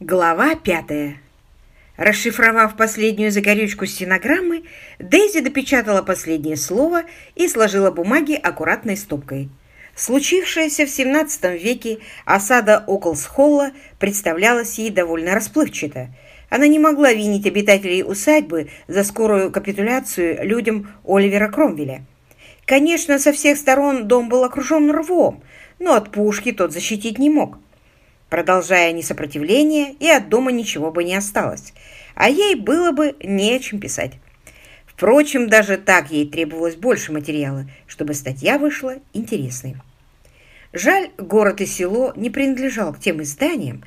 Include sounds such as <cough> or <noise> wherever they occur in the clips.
Глава пятая. Расшифровав последнюю загорючку стенограммы, Дейзи допечатала последнее слово и сложила бумаги аккуратной стопкой. Случившаяся в XVII веке осада Околсхолла представлялась ей довольно расплывчато. Она не могла винить обитателей усадьбы за скорую капитуляцию людям Оливера Кромвеля. Конечно, со всех сторон дом был окружен рвом, но от пушки тот защитить не мог. Продолжая несопротивление, и от дома ничего бы не осталось, а ей было бы не о чем писать. Впрочем, даже так ей требовалось больше материала, чтобы статья вышла интересной. Жаль, город и село не принадлежал к тем изданиям,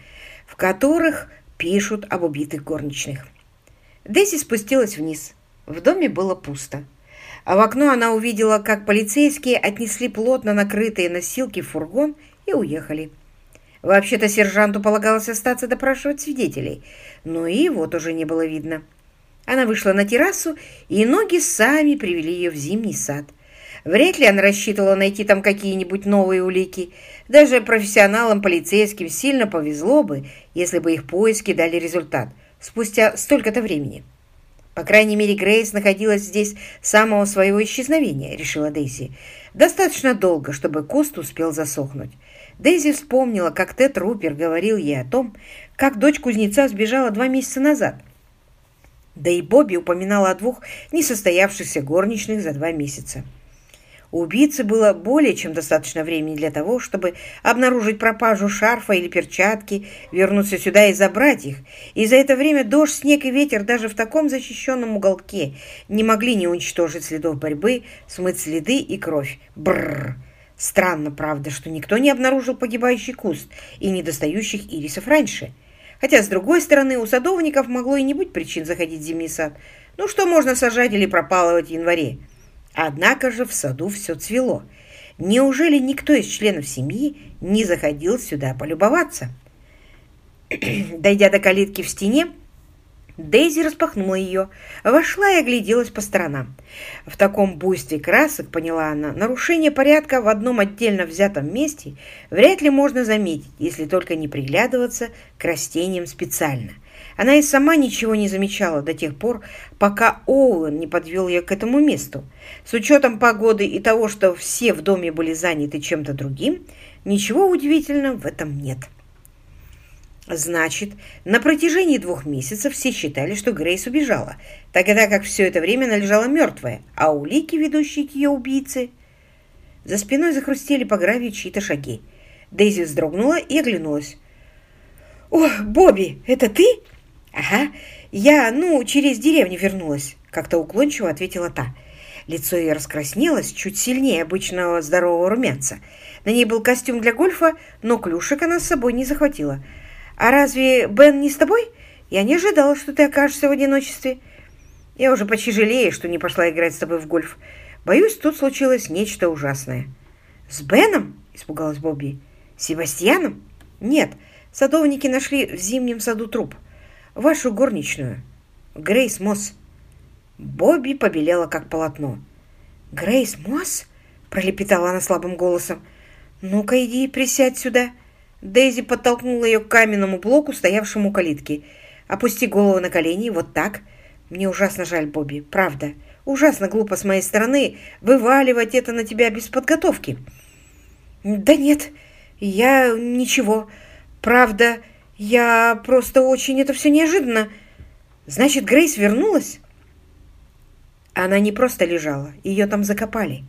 в которых пишут об убитых горничных. Десси спустилась вниз. В доме было пусто. А в окно она увидела, как полицейские отнесли плотно накрытые носилки в фургон и уехали. Вообще-то сержанту полагалось остаться допрашивать свидетелей, но и его тоже не было видно. Она вышла на террасу, и ноги сами привели ее в зимний сад. Вряд ли она рассчитывала найти там какие-нибудь новые улики. Даже профессионалам полицейским сильно повезло бы, если бы их поиски дали результат спустя столько-то времени. По крайней мере, Грейс находилась здесь с самого своего исчезновения, решила Дейзи. Достаточно долго, чтобы куст успел засохнуть. Дейзи вспомнила, как Тед Рупер говорил ей о том, как дочь кузнеца сбежала два месяца назад. Да и Бобби упоминала о двух несостоявшихся горничных за два месяца. У убийцы было более чем достаточно времени для того, чтобы обнаружить пропажу шарфа или перчатки, вернуться сюда и забрать их. И за это время дождь, снег и ветер даже в таком защищенном уголке не могли не уничтожить следов борьбы, смыть следы и кровь. Бррр! Странно, правда, что никто не обнаружил погибающий куст и недостающих ирисов раньше. Хотя, с другой стороны, у садовников могло и не быть причин заходить в зимний сад. Ну, что можно сажать или пропалывать в январе? Однако же в саду все цвело. Неужели никто из членов семьи не заходил сюда полюбоваться? <clears throat> Дойдя до калитки в стене, Дейзи распахнула ее, вошла и огляделась по сторонам. В таком буйстве красок, поняла она, нарушение порядка в одном отдельно взятом месте вряд ли можно заметить, если только не приглядываться к растениям специально. Она и сама ничего не замечала до тех пор, пока Оуэн не подвел ее к этому месту. С учетом погоды и того, что все в доме были заняты чем-то другим, ничего удивительного в этом нет. Значит, на протяжении двух месяцев все считали, что Грейс убежала, тогда как все это время она лежала мертвая, а улики, ведущие к ее убийце... За спиной захрустели по гравию чьи-то шаги. Дейзи вздрогнула и оглянулась. «О, Бобби, это ты?» «Ага, я, ну, через деревню вернулась», — как-то уклончиво ответила та. Лицо ее раскраснелось чуть сильнее обычного здорового румянца. На ней был костюм для гольфа, но клюшек она с собой не захватила — «А разве Бен не с тобой? Я не ожидала, что ты окажешься в одиночестве. Я уже почти жалею, что не пошла играть с тобой в гольф. Боюсь, тут случилось нечто ужасное». «С Беном?» – испугалась Бобби. «Себастьяном?» «Нет, садовники нашли в зимнем саду труп. Вашу горничную. Грейс Мосс». Бобби побелела, как полотно. «Грейс Мосс?» – пролепетала она слабым голосом. «Ну-ка, иди присядь сюда». Дейзи подтолкнула ее к каменному блоку, стоявшему у калитки. «Опусти голову на колени, вот так. Мне ужасно жаль, Бобби, правда. Ужасно глупо с моей стороны вываливать это на тебя без подготовки». «Да нет, я ничего. Правда, я просто очень... Это все неожиданно. Значит, Грейс вернулась?» Она не просто лежала, ее там закопали.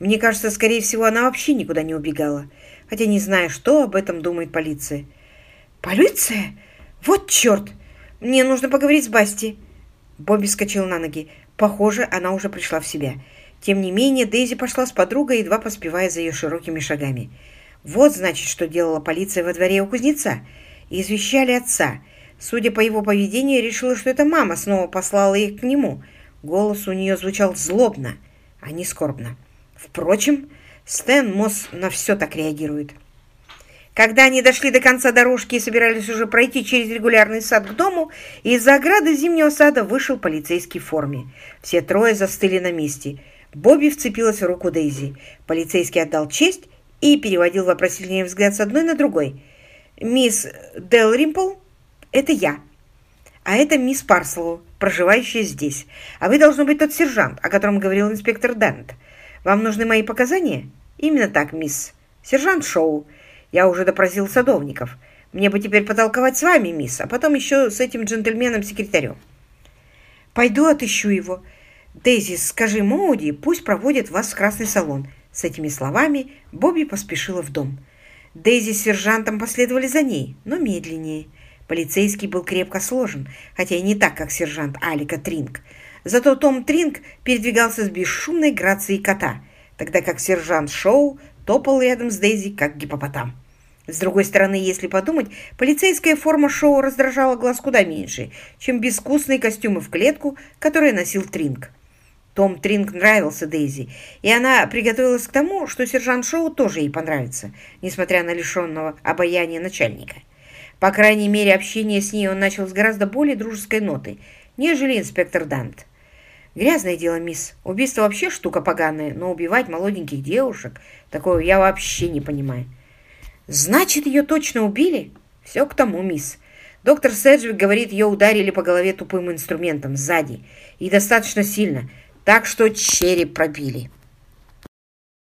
Мне кажется, скорее всего, она вообще никуда не убегала хотя не знаю, что об этом думает полиция. «Полиция? Вот черт! Мне нужно поговорить с Басти!» Бобби скачал на ноги. Похоже, она уже пришла в себя. Тем не менее, Дейзи пошла с подругой, едва поспевая за ее широкими шагами. Вот, значит, что делала полиция во дворе у кузнеца. Извещали отца. Судя по его поведению, решила, что это мама снова послала их к нему. Голос у нее звучал злобно, а не скорбно. Впрочем, Стэн Мосс на все так реагирует. Когда они дошли до конца дорожки и собирались уже пройти через регулярный сад к дому, из-за ограды зимнего сада вышел полицейский в форме. Все трое застыли на месте. Бобби вцепилась в руку Дейзи. Полицейский отдал честь и переводил вопросительный взгляд с одной на другой. «Мисс Делримпл?» это я. А это мисс Парслоу, проживающая здесь. А вы должны быть тот сержант, о котором говорил инспектор Дент. Вам нужны мои показания? Именно так, мисс. Сержант Шоу. Я уже допросил садовников. Мне бы теперь потолковать с вами, мисс, а потом еще с этим джентльменом-секретарем. Пойду отыщу его. Дейзи, скажи Моуди, пусть проводит вас в красный салон. С этими словами Бобби поспешила в дом. Дейзи с сержантом последовали за ней, но медленнее. Полицейский был крепко сложен, хотя и не так, как сержант Алика Тринг. Зато Том Тринг передвигался с бесшумной грацией кота, тогда как сержант Шоу топал рядом с Дейзи, как гипопотам. С другой стороны, если подумать, полицейская форма Шоу раздражала глаз куда меньше, чем безвкусные костюмы в клетку, которые носил Тринг. Том Тринг нравился Дейзи, и она приготовилась к тому, что сержант Шоу тоже ей понравится, несмотря на лишенного обаяния начальника. По крайней мере, общение с ней он начал с гораздо более дружеской ноты, нежели инспектор Дант. Грязное дело, мисс. Убийство вообще штука поганая, но убивать молоденьких девушек, такое я вообще не понимаю. Значит, ее точно убили? Все к тому, мисс. Доктор Седжвик говорит, ее ударили по голове тупым инструментом сзади. И достаточно сильно, так что череп пробили.